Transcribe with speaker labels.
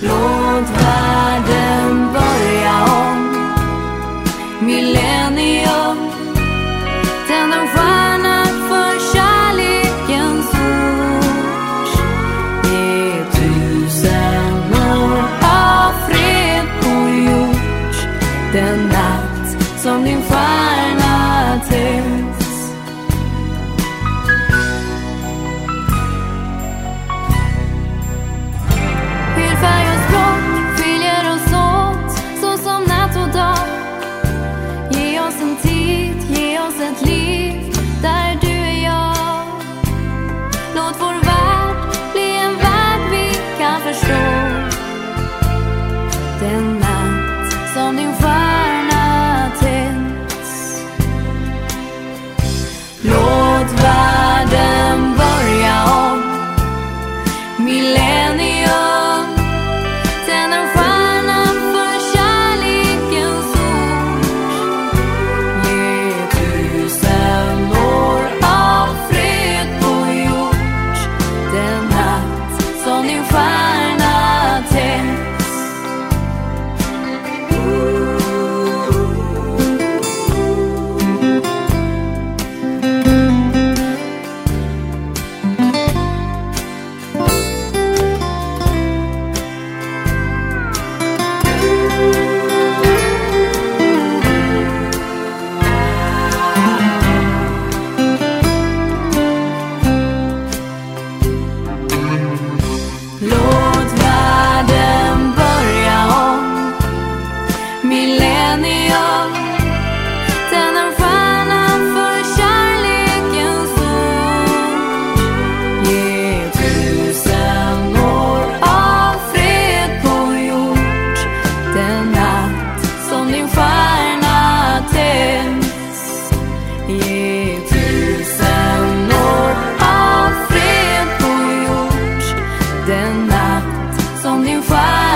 Speaker 1: Lohnt war der den natt som din stjärna tänds. Låt världen börja om, millennium Quando.